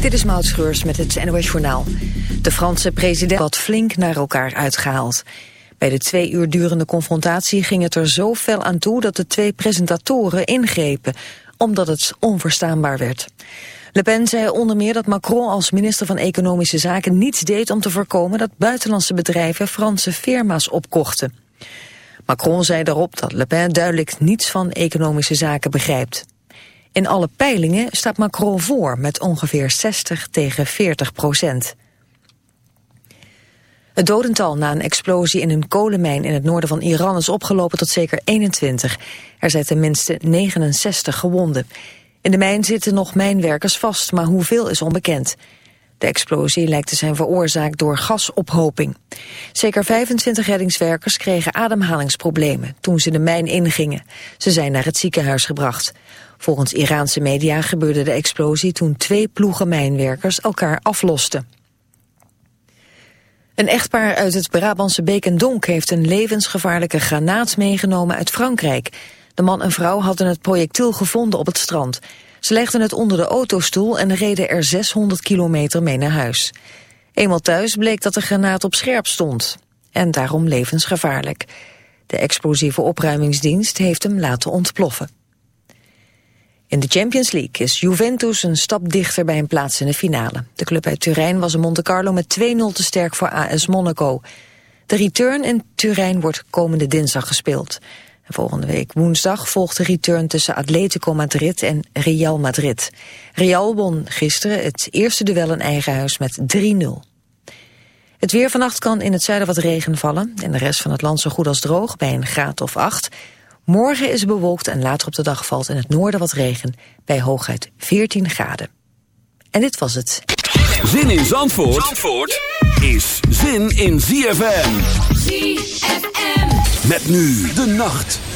Dit is Maud Schreurs met het NOS Journaal. De Franse president had flink naar elkaar uitgehaald. Bij de twee uur durende confrontatie ging het er zo fel aan toe... dat de twee presentatoren ingrepen, omdat het onverstaanbaar werd. Le Pen zei onder meer dat Macron als minister van Economische Zaken niets deed om te voorkomen dat buitenlandse bedrijven Franse firma's opkochten. Macron zei daarop dat Le Pen duidelijk niets van economische zaken begrijpt. In alle peilingen staat Macron voor met ongeveer 60 tegen 40 procent. Het dodental na een explosie in een kolenmijn in het noorden van Iran is opgelopen tot zeker 21. Er zijn tenminste 69 gewonden. In de mijn zitten nog mijnwerkers vast, maar hoeveel is onbekend. De explosie lijkt te zijn veroorzaakt door gasophoping. Zeker 25 reddingswerkers kregen ademhalingsproblemen toen ze de mijn ingingen. Ze zijn naar het ziekenhuis gebracht. Volgens Iraanse media gebeurde de explosie toen twee ploegen mijnwerkers elkaar aflosten. Een echtpaar uit het Brabantse Beek en Donk heeft een levensgevaarlijke granaat meegenomen uit Frankrijk. De man en vrouw hadden het projectiel gevonden op het strand. Ze legden het onder de autostoel en reden er 600 kilometer mee naar huis. Eenmaal thuis bleek dat de granaat op scherp stond. En daarom levensgevaarlijk. De explosieve opruimingsdienst heeft hem laten ontploffen. In de Champions League is Juventus een stap dichter bij een plaats in de finale. De club uit Turijn was in Monte Carlo met 2-0 te sterk voor AS Monaco. De return in Turijn wordt komende dinsdag gespeeld. En volgende week woensdag volgt de return tussen Atletico Madrid en Real Madrid. Real won gisteren het eerste duel in eigen huis met 3-0. Het weer vannacht kan in het zuiden wat regen vallen. En de rest van het land zo goed als droog bij een graad of 8. Morgen is het bewolkt en later op de dag valt in het noorden wat regen. Bij hooguit 14 graden. En dit was het. Zin in Zandvoort, Zandvoort is zin in ZFM. ZFM. Met nu de nacht.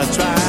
gotta try.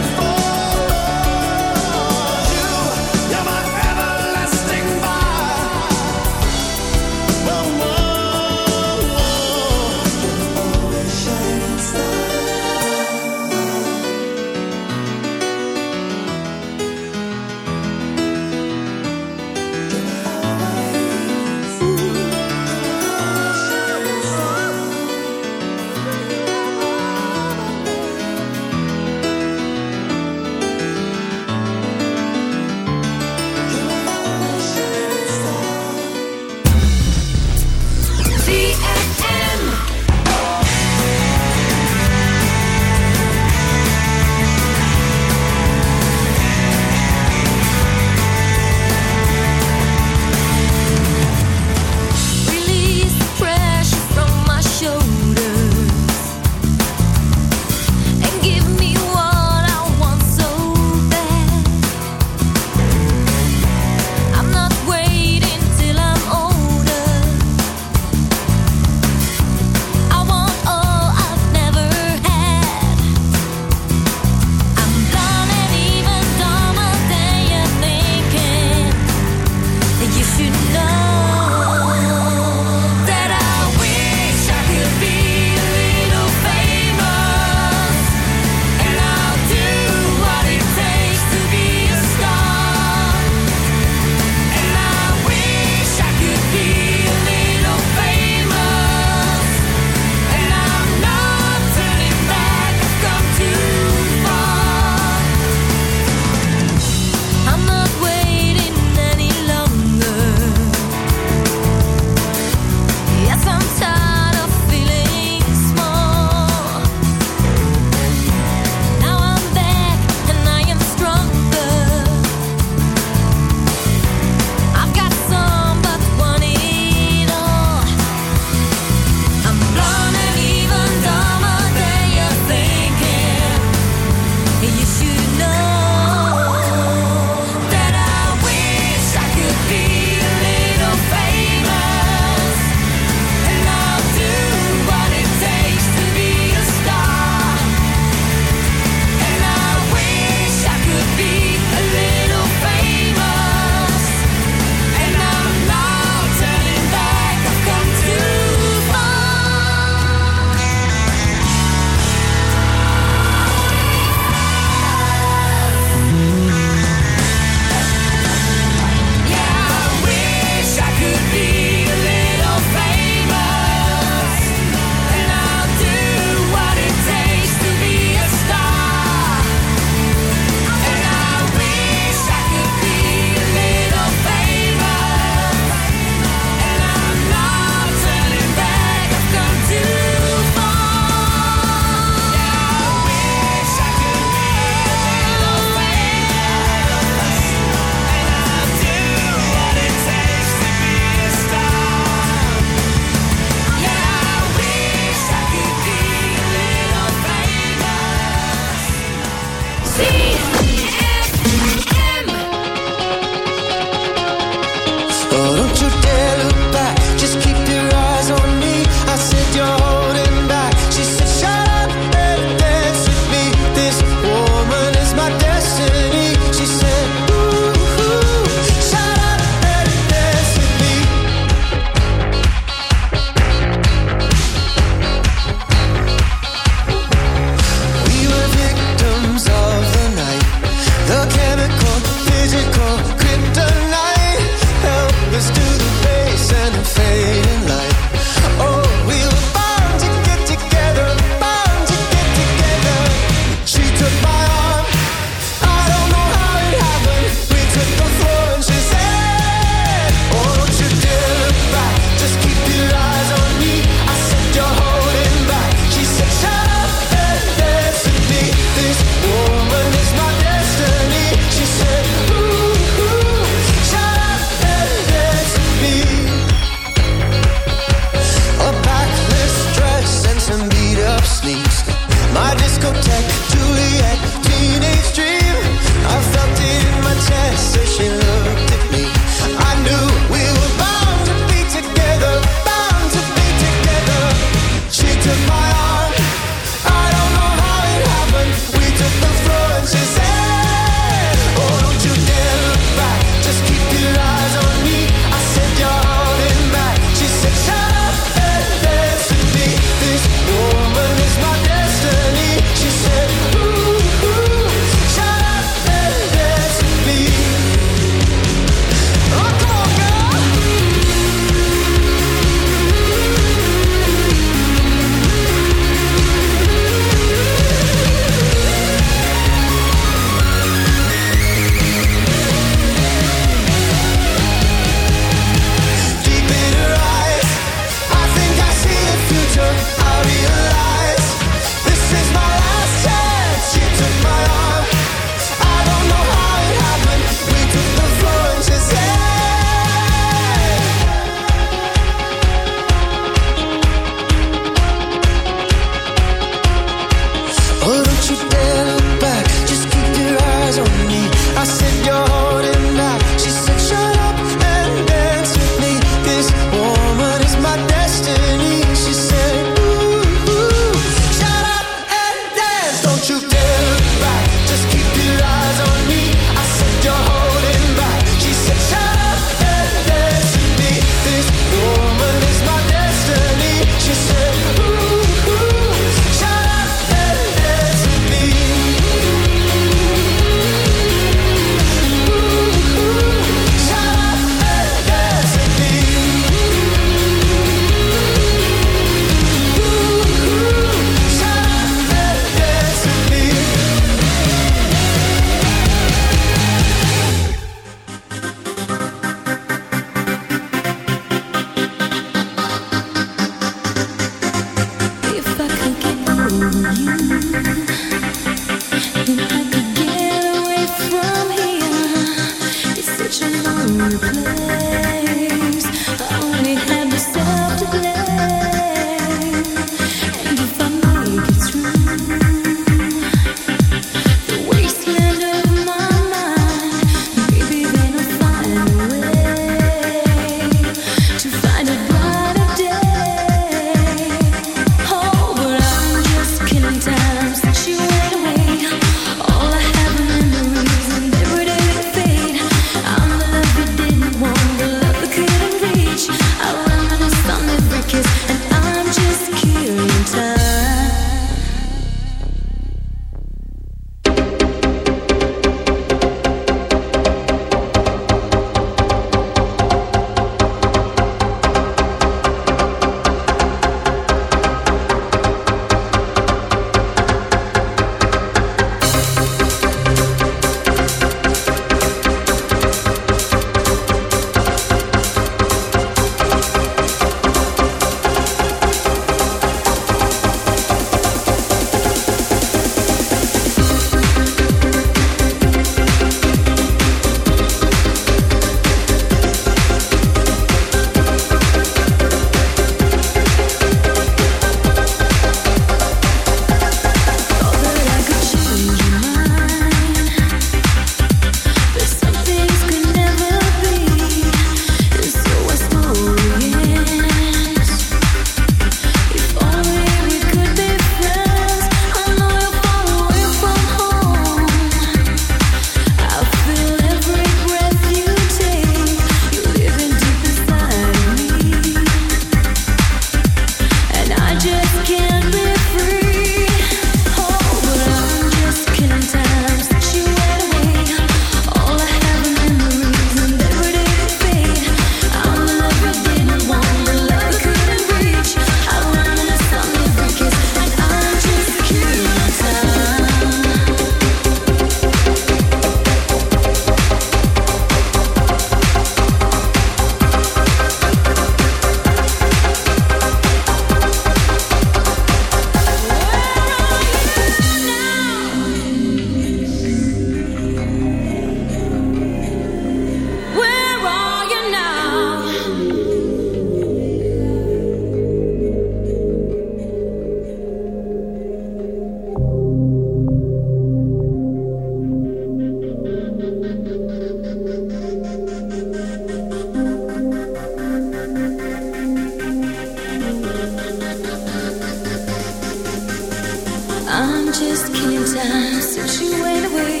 just came uh, since you went away.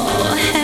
Oh,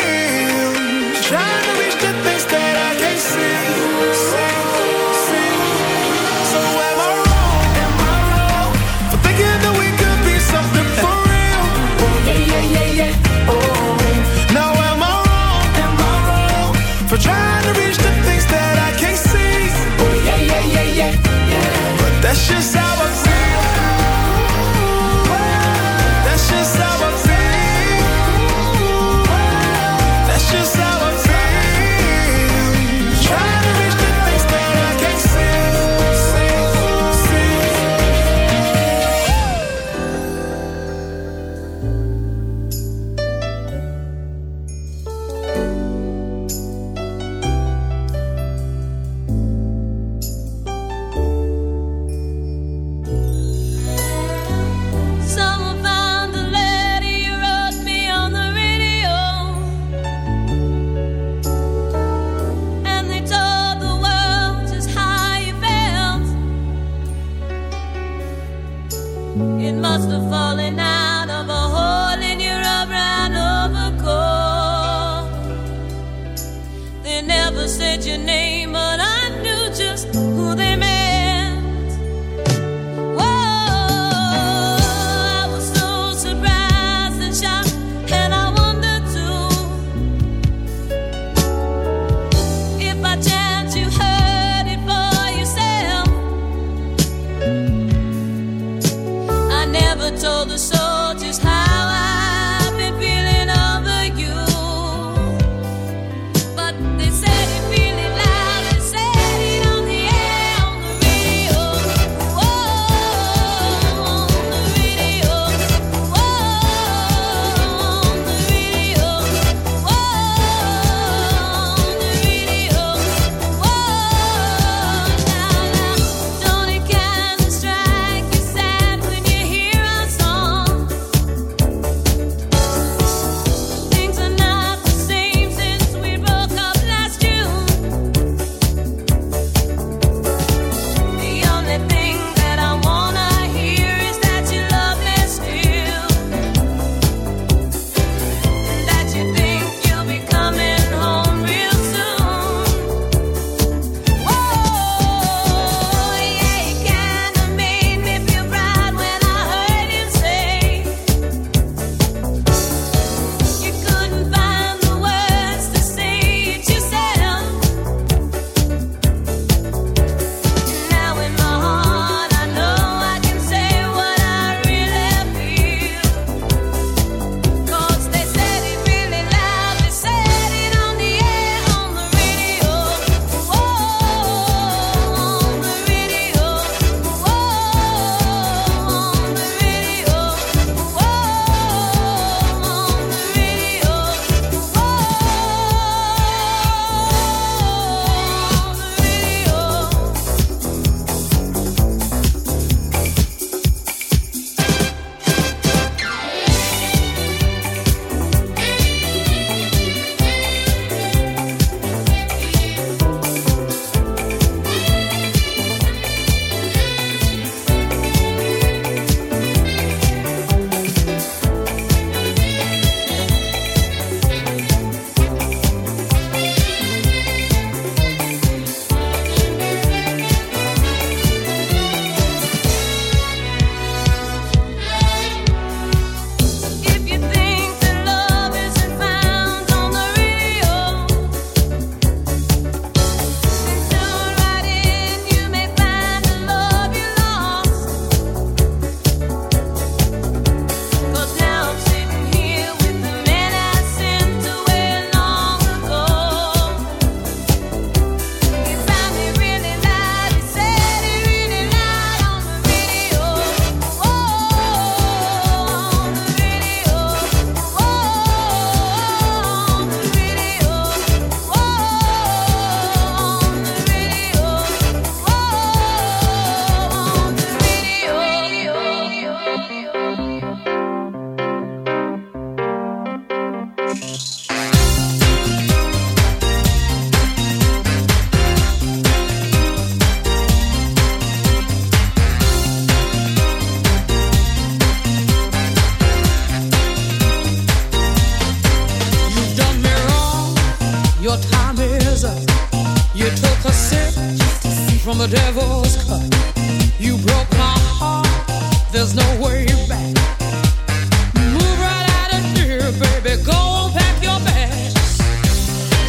precious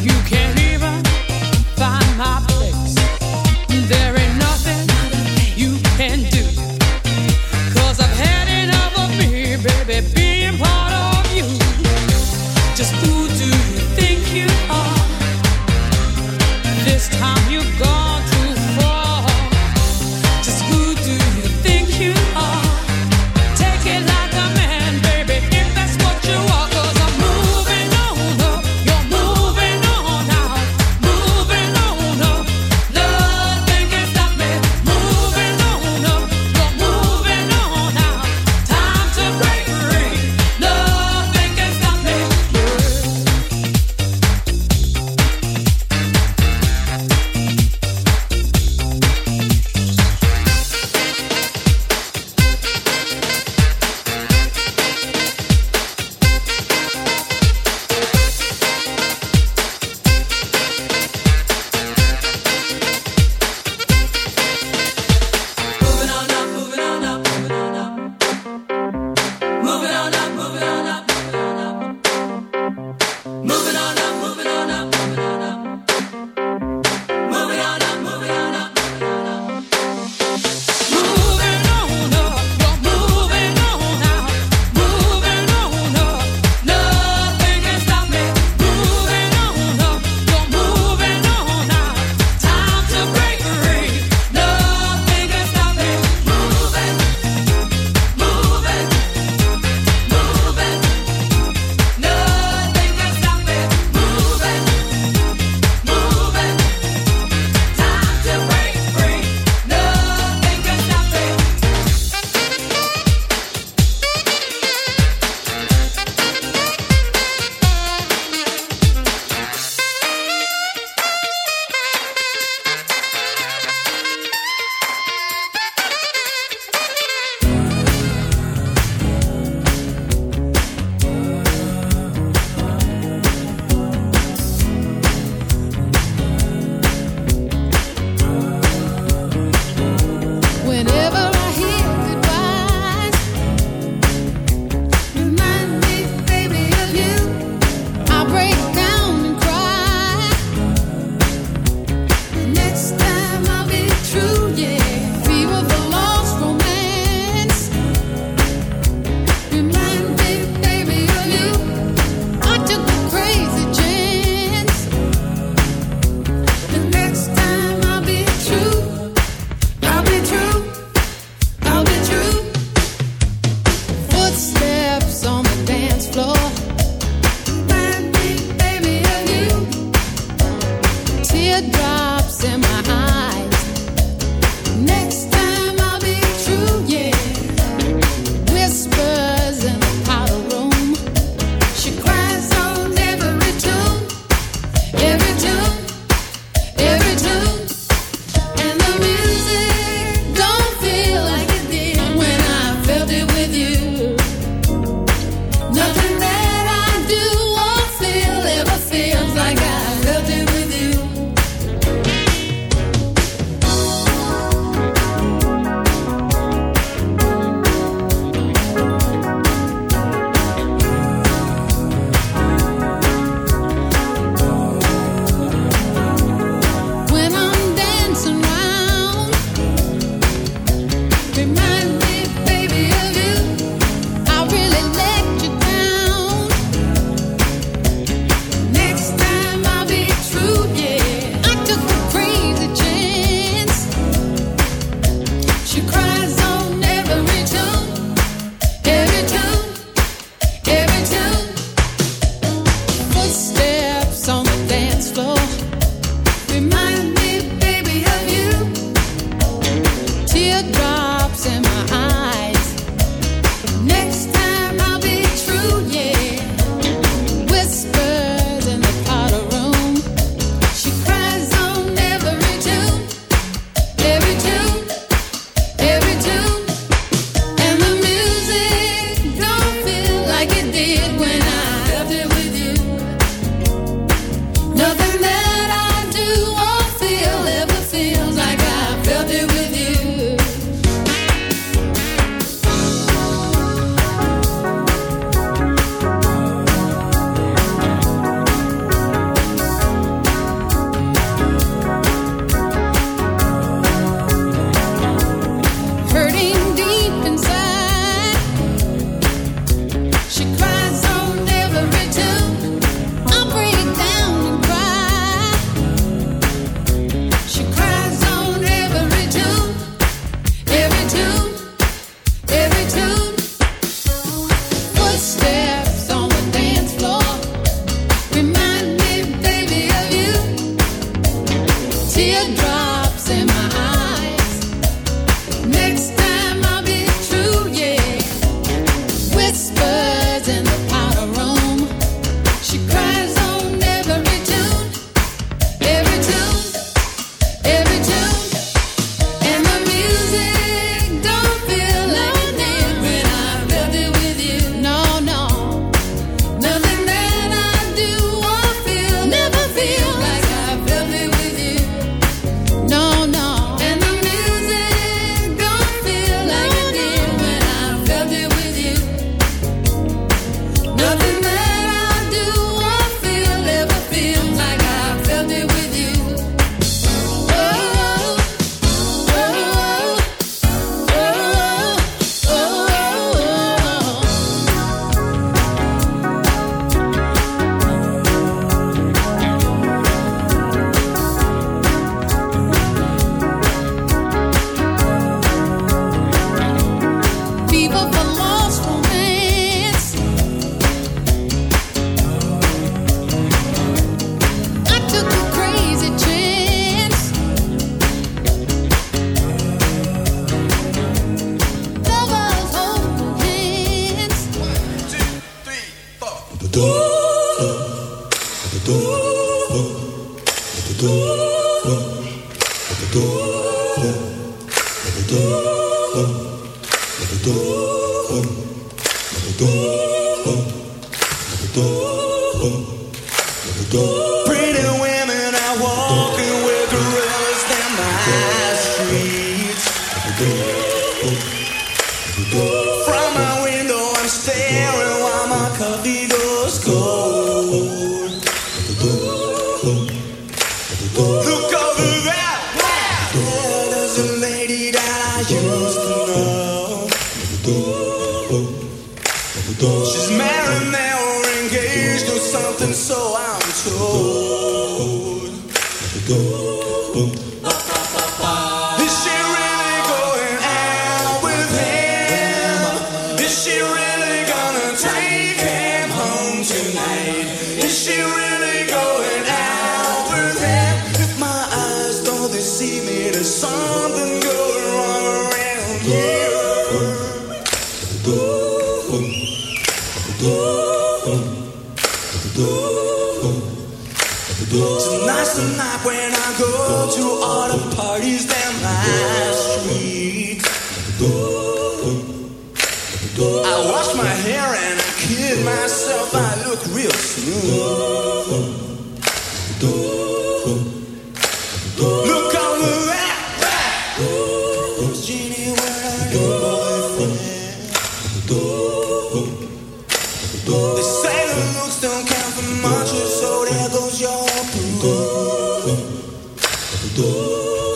you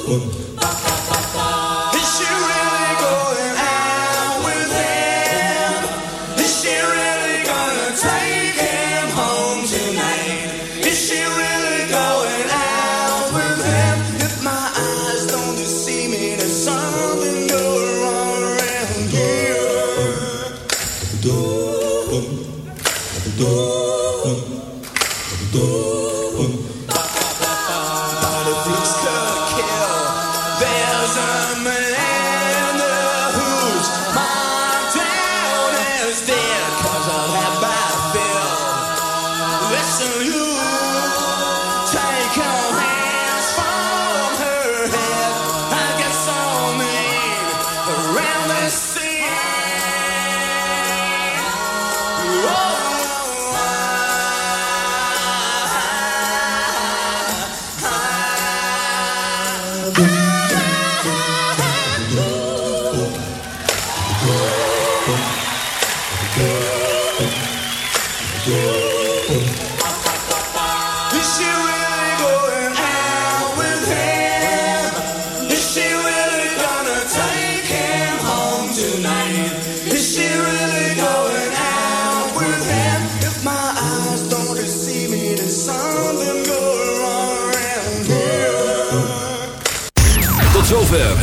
Oh.